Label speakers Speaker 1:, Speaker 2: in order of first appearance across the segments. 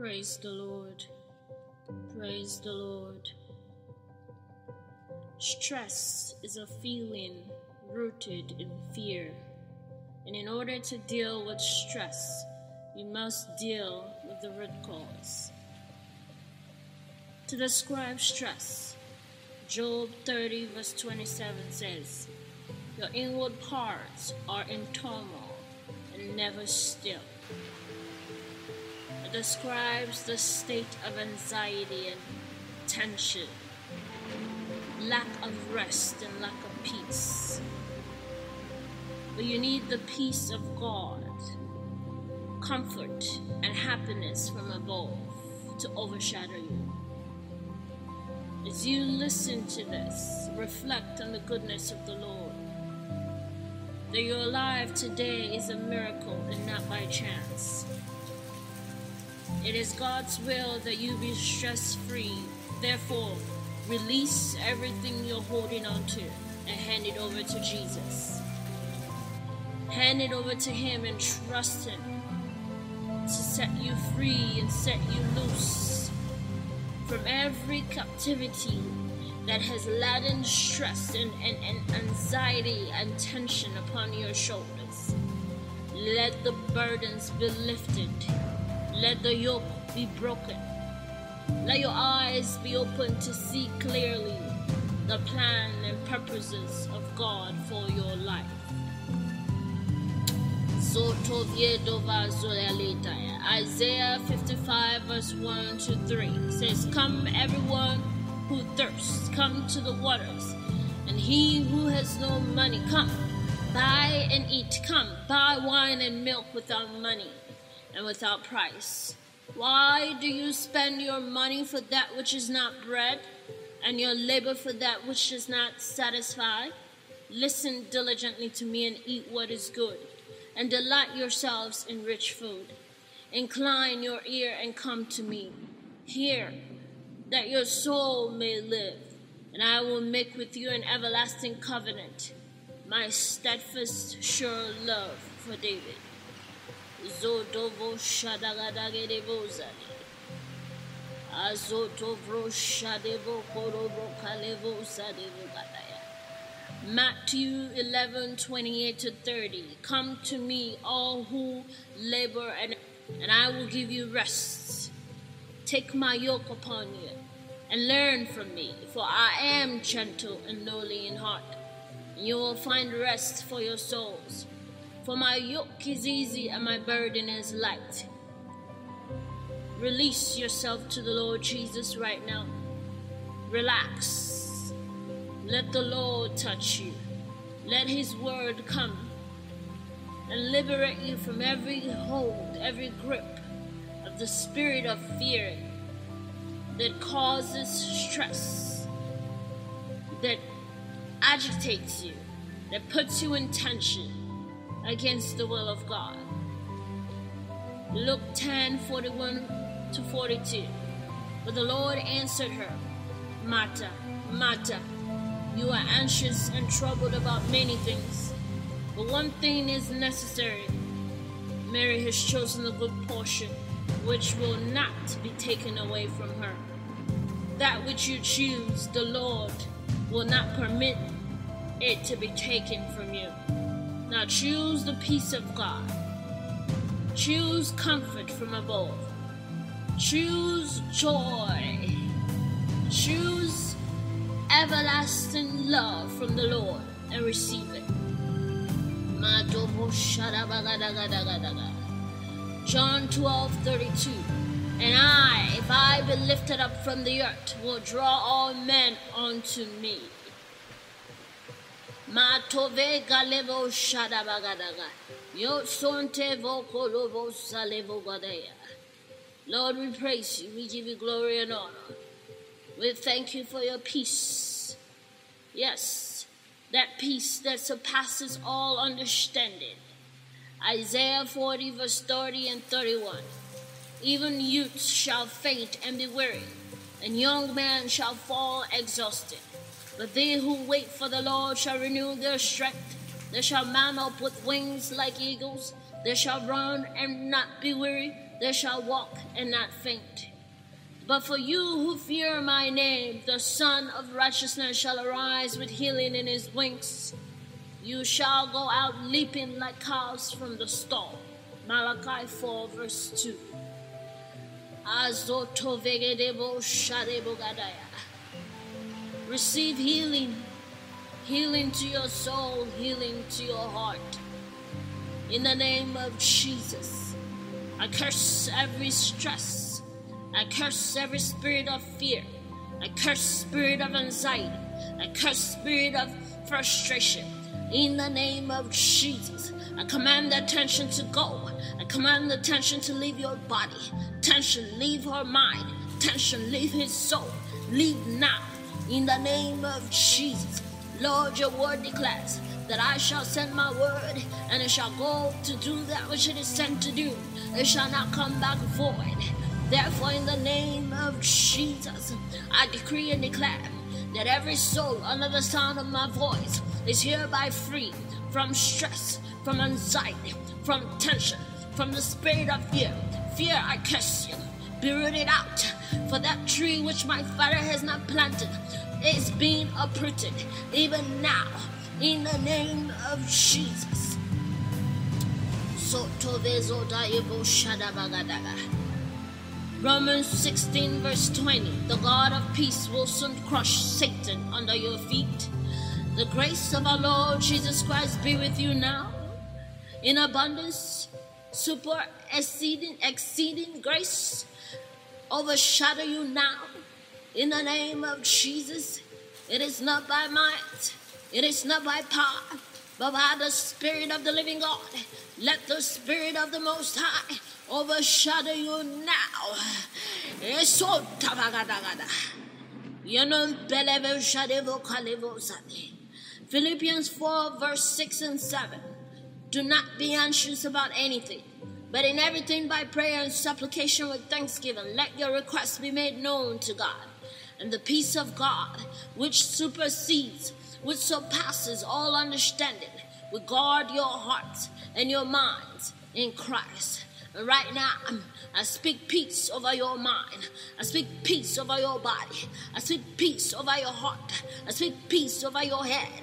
Speaker 1: Praise the Lord. Praise the Lord. Stress is a feeling rooted in fear. And in order to deal with stress, we must deal with the root cause. To describe stress, Job 30, verse 27 says, Your inward parts are in turmoil and never still. Describes the state of anxiety and tension, lack of rest and lack of peace. But you need the peace of God, comfort and happiness from above to overshadow you. As you listen to this, reflect on the goodness of the Lord. That you're alive today is a miracle and not by chance. It is God's will that you be stress free. Therefore, release everything you're holding on to and hand it over to Jesus. Hand it over to Him and trust Him to set you free and set you loose from every captivity that has laden stress and, and, and anxiety and tension upon your shoulders. Let the burdens be lifted. Let the yoke be broken. Let your eyes be open to see clearly the plan and purposes of God for your life. Isaiah 55 verse 1 to 3 says, Come everyone who thirsts, come to the waters, and he who has no money, come, buy and eat, come, buy wine and milk without money and without price. Why do you spend your money for that which is not bread, and your labor for that which does not satisfy? Listen diligently to me and eat what is good, and delight yourselves in rich food. Incline your ear and come to me. Hear, that your soul may live, and I will make with you an everlasting covenant, my steadfast, sure love for David. Matthew 11 28 to 30. Come to me, all who labor, and, and I will give you rest. Take my yoke upon you and learn from me, for I am gentle and lowly in heart, and you will find rest for your souls. For my yoke is easy and my burden is light. Release yourself to the Lord Jesus right now. Relax. Let the Lord touch you. Let His word come and liberate you from every hold, every grip of the spirit of fear that causes stress, that agitates you, that puts you in tension against the will of God. Luke 10 41 to 42. But the Lord answered her, Martha, Martha, you are anxious and troubled about many things, but one thing is necessary. Mary has chosen the good portion, which will not be taken away from her. That which you choose, the Lord will not permit it to be taken from you. Now choose the peace of God. Choose comfort from above. Choose joy. Choose everlasting love from the Lord and receive it. John 12 32. And I, if I be lifted up from the earth, will draw all men unto me. Matove galevo shadabagadaga. Yo sonte vokolovo salevo gadaya. Lord, we praise you. We give you glory and honor. We thank you for your peace. Yes, that peace that surpasses all understanding. Isaiah 40, verse 30 and 31. Even youths shall faint and be weary, and young men shall fall exhausted. But they who wait for the Lord shall renew their strength. They shall mount up with wings like eagles. They shall run and not be weary. they shall walk and not faint. But for you who fear my name, the Sun of Righteousness shall arise with healing in his wings. You shall go out leaping like calves from the stall. Malachi 4, verse 2. Receive healing, healing to your soul, healing to your heart. In the name of Jesus, I curse every stress. I curse every spirit of fear. I curse spirit of anxiety. I curse spirit of frustration. In the name of Jesus, I command the tension to go. I command the tension to leave your body. Tension, leave her mind. Tension, leave his soul. Leave now. In the name of Jesus, Lord, your word declares that I shall send my word, and it shall go to do that which it is sent to do. It shall not come back void. Therefore, in the name of Jesus, I decree and declare that every soul under the sound of my voice is hereby free from stress, from anxiety, from tension, from the spirit of fear. Fear, I curse you. Be rooted out. For that tree which my father has not planted is being uprooted even now in the name of Jesus. Romans 16, verse 20 The God of peace will soon crush Satan under your feet. The grace of our Lord Jesus Christ be with you now in abundance, super exceeding, exceeding grace overshadow you now in the name of Jesus. It is not by might, it is not by power, but by the Spirit of the living God. Let the Spirit of the Most High overshadow you now. Philippians 4, verse 6 and 7. Do not be anxious about anything, but in everything by prayer and supplication with thanksgiving, let your requests be made known to God and the peace of God, which supersedes, which surpasses all understanding, will guard your hearts and your minds in Christ. Right now, I speak peace over your mind. I speak peace over your body. I speak peace over your heart. I speak peace over your head.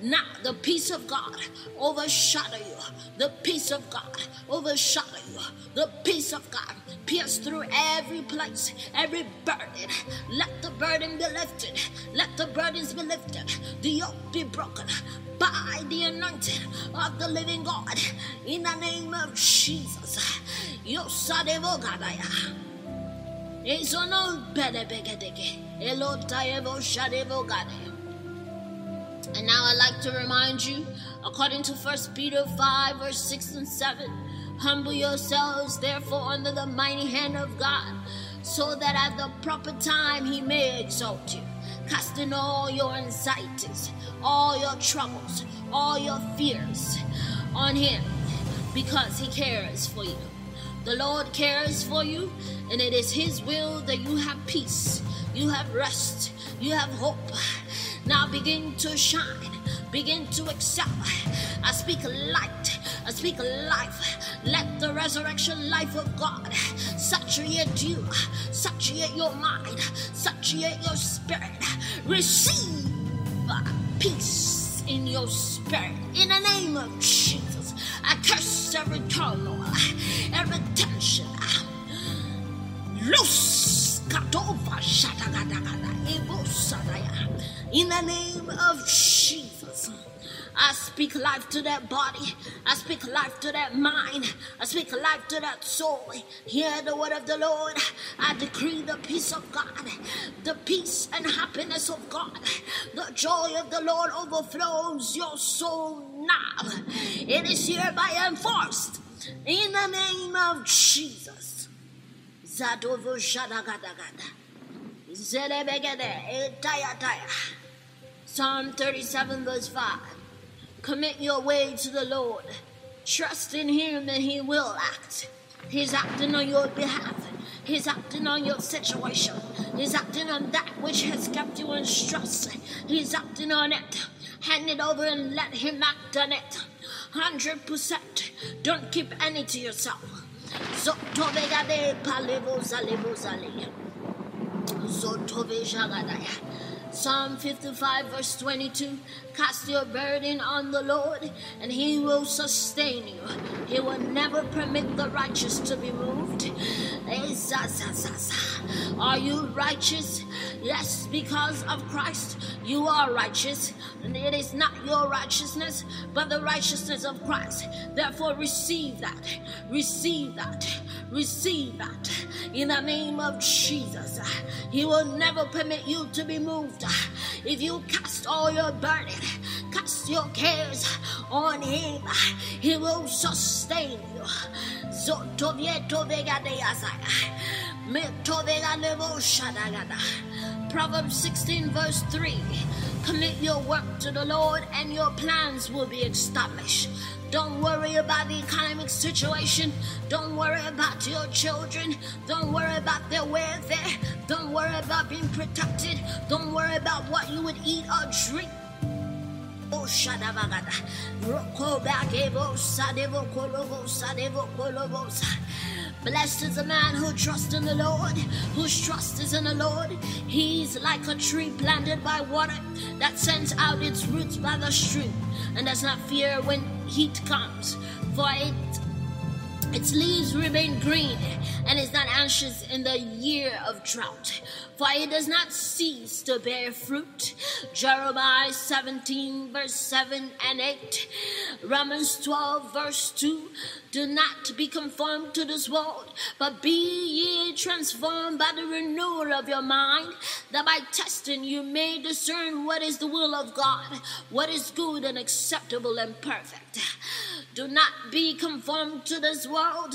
Speaker 1: Now, the peace of God overshadow you. The peace of God overshadow you. The peace of God pierce through every place, every burden. Let the burden be lifted. Let the burdens be lifted. The yoke be broken by the anointing of the living God. In the name of Jesus. Yosadevo Gadaya. And now I'd like to remind you, according to 1 Peter 5, verse 6 and 7, humble yourselves therefore under the mighty hand of God, so that at the proper time he may exalt you, casting all your anxieties, all your troubles, all your fears on him, because he cares for you. The Lord cares for you, and it is His will that you have peace, you have rest, you have hope. Now begin to shine, begin to excel. I speak light, I speak life. Let the resurrection life of God saturate you, saturate your mind, saturate your spirit. Receive peace in your spirit in the name of Jesus. I curse every turmoil, In the name of Jesus. I speak life to that body. I speak life to that mind. I speak life to that soul. Hear the word of the Lord. I decree the peace of God, the peace and happiness of God. The joy of the Lord overflows your soul now. It is hereby enforced in the name of Jesus. Zadovo Shadagadagada. Zelebegede Etayataya. Psalm 37, verse 5. Commit your way to the Lord. Trust in Him and He will act. He's acting on your behalf. He's acting on your situation. He's acting on that which has kept you in stress. He's acting on it. Hand it over and let Him act on it. 100%. Don't keep any to yourself. Zotovegade palevo zalevo zale. Zotove. Psalm 55, verse 22 Cast your burden on the Lord, and he will sustain you. He will never permit the righteous to be moved. Eh, Are you righteous? Yes, because of Christ, you are righteous. And it is not your righteousness, but the righteousness of Christ. Therefore, receive that. Receive that. Receive that. In the name of Jesus, He will never permit you to be moved. If you cast all your burden, cast your cares on Him, He will sustain you. Proverbs 16, verse 3 Commit your work to the Lord, and your plans will be established. Don't worry about the economic situation. Don't worry about your children. Don't worry about their welfare. Don't worry about being protected. Don't worry about what you would eat or drink. Oh. Roko. Blessed is the man who trusts in the Lord, whose trust is in the Lord. He's like a tree planted by water that sends out its roots by the stream and does not fear when heat comes, for it its leaves remain green and is not anxious in the year of drought, for it does not cease to bear fruit. Jeremiah 17, verse 7 and 8. Romans 12, verse 2. Do not be conformed to this world, but be ye transformed by the renewal of your mind, that by testing you may discern what is the will of God, what is good and acceptable and perfect. Do not be conformed to this world.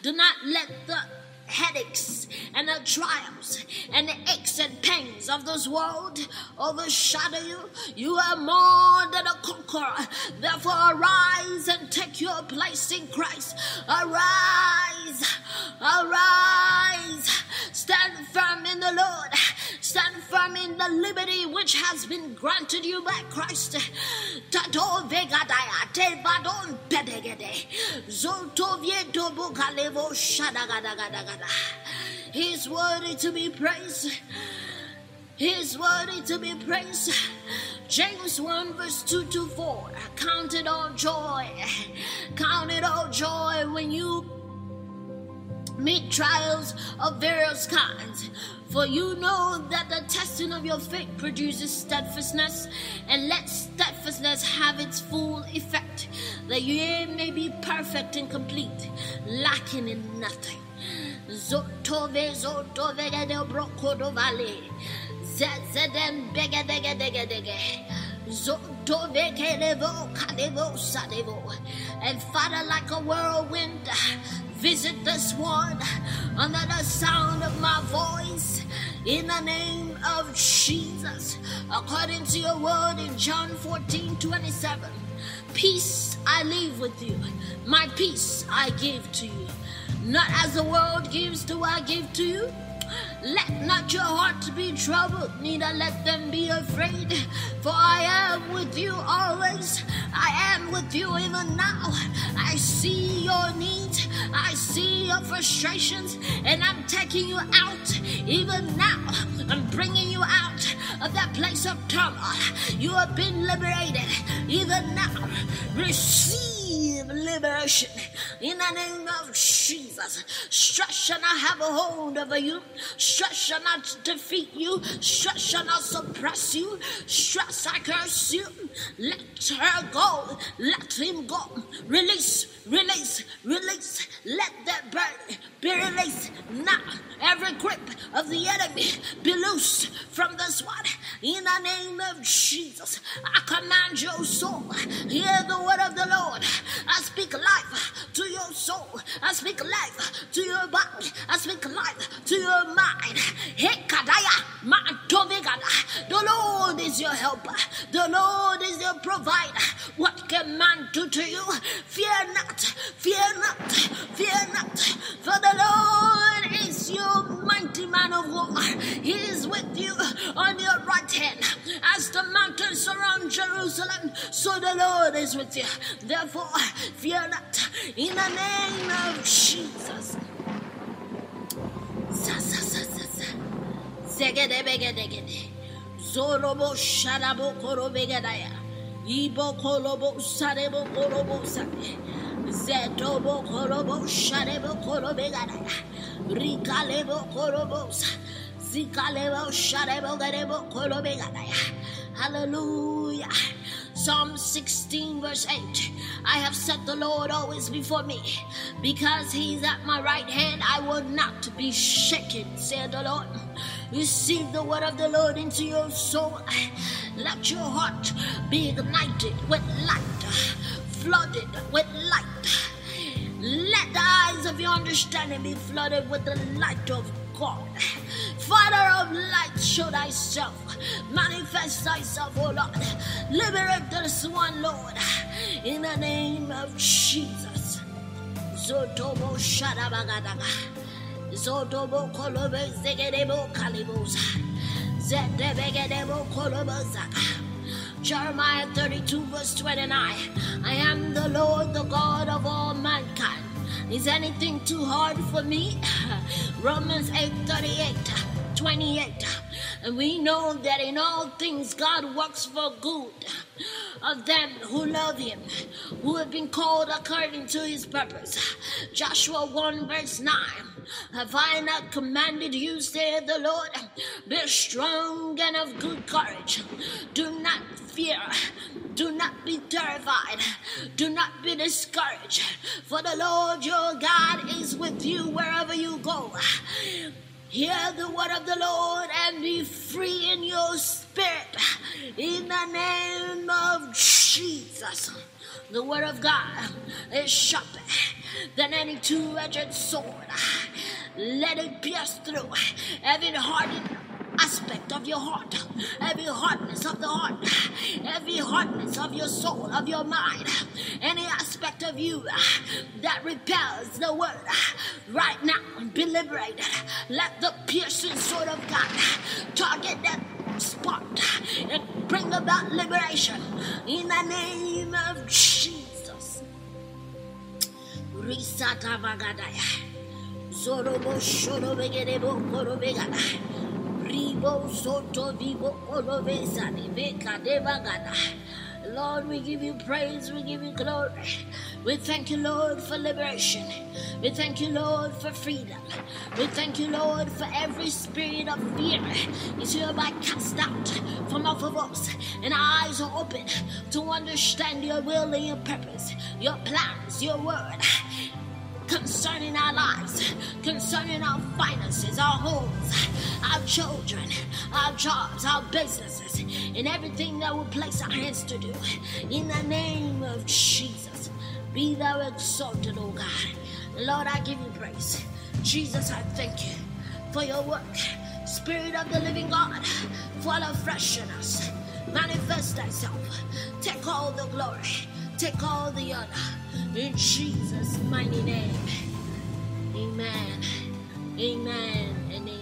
Speaker 1: Do not let the headaches and the trials and the aches and pains of this world overshadow you. You are more than a conqueror. Therefore, arise and take your place in Christ. Arise, arise, stand firm in the Lord. Stand firm in the liberty which has been granted you by Christ. He's worthy to be praised. He's worthy to be praised. James 1 verse 2 to 4. Count it all joy. Count it all joy when you meet trials of various kinds. For you know that the testing of your faith produces steadfastness, and let steadfastness have its full effect, that you may be perfect and complete, lacking in nothing. Zotove zotove de brokodo vale. Zezeden bege dege dege dege. Zotove kelevo kadevo sadevo. And Father, like a whirlwind, visit this one under the sound of my voice in the name of Jesus. According to your word in John 14 27, peace I leave with you, my peace I give to you. Not as the world gives, do I give to you. Let not your heart be troubled, neither let them be afraid. For I am with you always. I am with you even now. I see your needs. I see your frustrations. And I'm taking you out even now. I'm bringing you out of that place of turmoil. You have been liberated even now. Receive liberation in the name of Jesus. Stress shall not have a hold over you. Stress shall not defeat you. Stress shall not suppress you. Stress, I curse you. Let her go. Let him go. Release, release, release. Let that burden be released now. Every grip of the enemy be loose from this one. In the name of Jesus, I command your soul. Hear the word of the Lord. I speak life to your soul. I speak life to your body. I speak life to your mind. The Lord is your helper. The Lord is your provider. What can man do to you? Fear not, fear not, fear not. For the Lord is your mighty man of war. He is with you on your right hand as the mountains surround Jerusalem, so the Lord is with you. Therefore, fear not. In the name of Jesus. Zorobo Sharabo Korobegadaya. Ibo Kolobo Sarebo Korobo Sade. Zetobo Korobo Sharebo Korobegadaya. Rikalebo Korobosa. Hallelujah. Psalm 16, verse 8 I have set the Lord always before me. Because he's at my right hand, I will not be shaken, said the Lord. Receive the word of the Lord into your soul. Let your heart be ignited with light, flooded with light. Let the eyes of your understanding be flooded with the light of God. Father of light, show thyself. Manifest thyself, O Lord. Liberate this one, Lord. In the name of Jesus. Zotobo Shadabagadaga. Zotobo Kolobe Zegedebo Kalibosa. Zedebegedebo Kolobozaka. Jeremiah 32, verse 29. I am the Lord, the God of all mankind. Is anything too hard for me? Romans 8 38, 28. And we know that in all things God works for good of them who love him, who have been called according to his purpose. Joshua 1 verse 9. Have I not commanded you, saith the Lord? Be strong and of good courage. Do not fear. Do not be terrified. Do not be discouraged. For the Lord your God is with you wherever you go. Hear the word of the Lord and be free in your spirit. In the name of Jesus. The word of God is sharper than any two edged sword. Let it pierce through every hardened aspect of your heart, every hardness of the heart, every hardness of your soul, of your mind, any aspect of you that repels the word right now, be liberated. Let the piercing sword of God target that spot and bring about liberation in the name of Jesus. Risata Vagadaya. Zorobo Shorobegedebo Korobegada. Lord, we give you praise, we give you glory. We thank you, Lord, for liberation. We thank you, Lord, for freedom. We thank you, Lord, for every spirit of fear is hereby cast out from off of us. And our eyes are open to understand your will and your purpose, your plans, your word concerning our lives, concerning our finances, our homes, our children, our jobs, our businesses, and everything that we place our hands to do. In the name of Jesus, be thou exalted, O God. Lord, I give you praise. Jesus, I thank you for your work. Spirit of the living God, fall afresh on us. Manifest thyself. Take all the glory. Take all the honor. In Jesus' mighty name. Amen. Amen. Amen.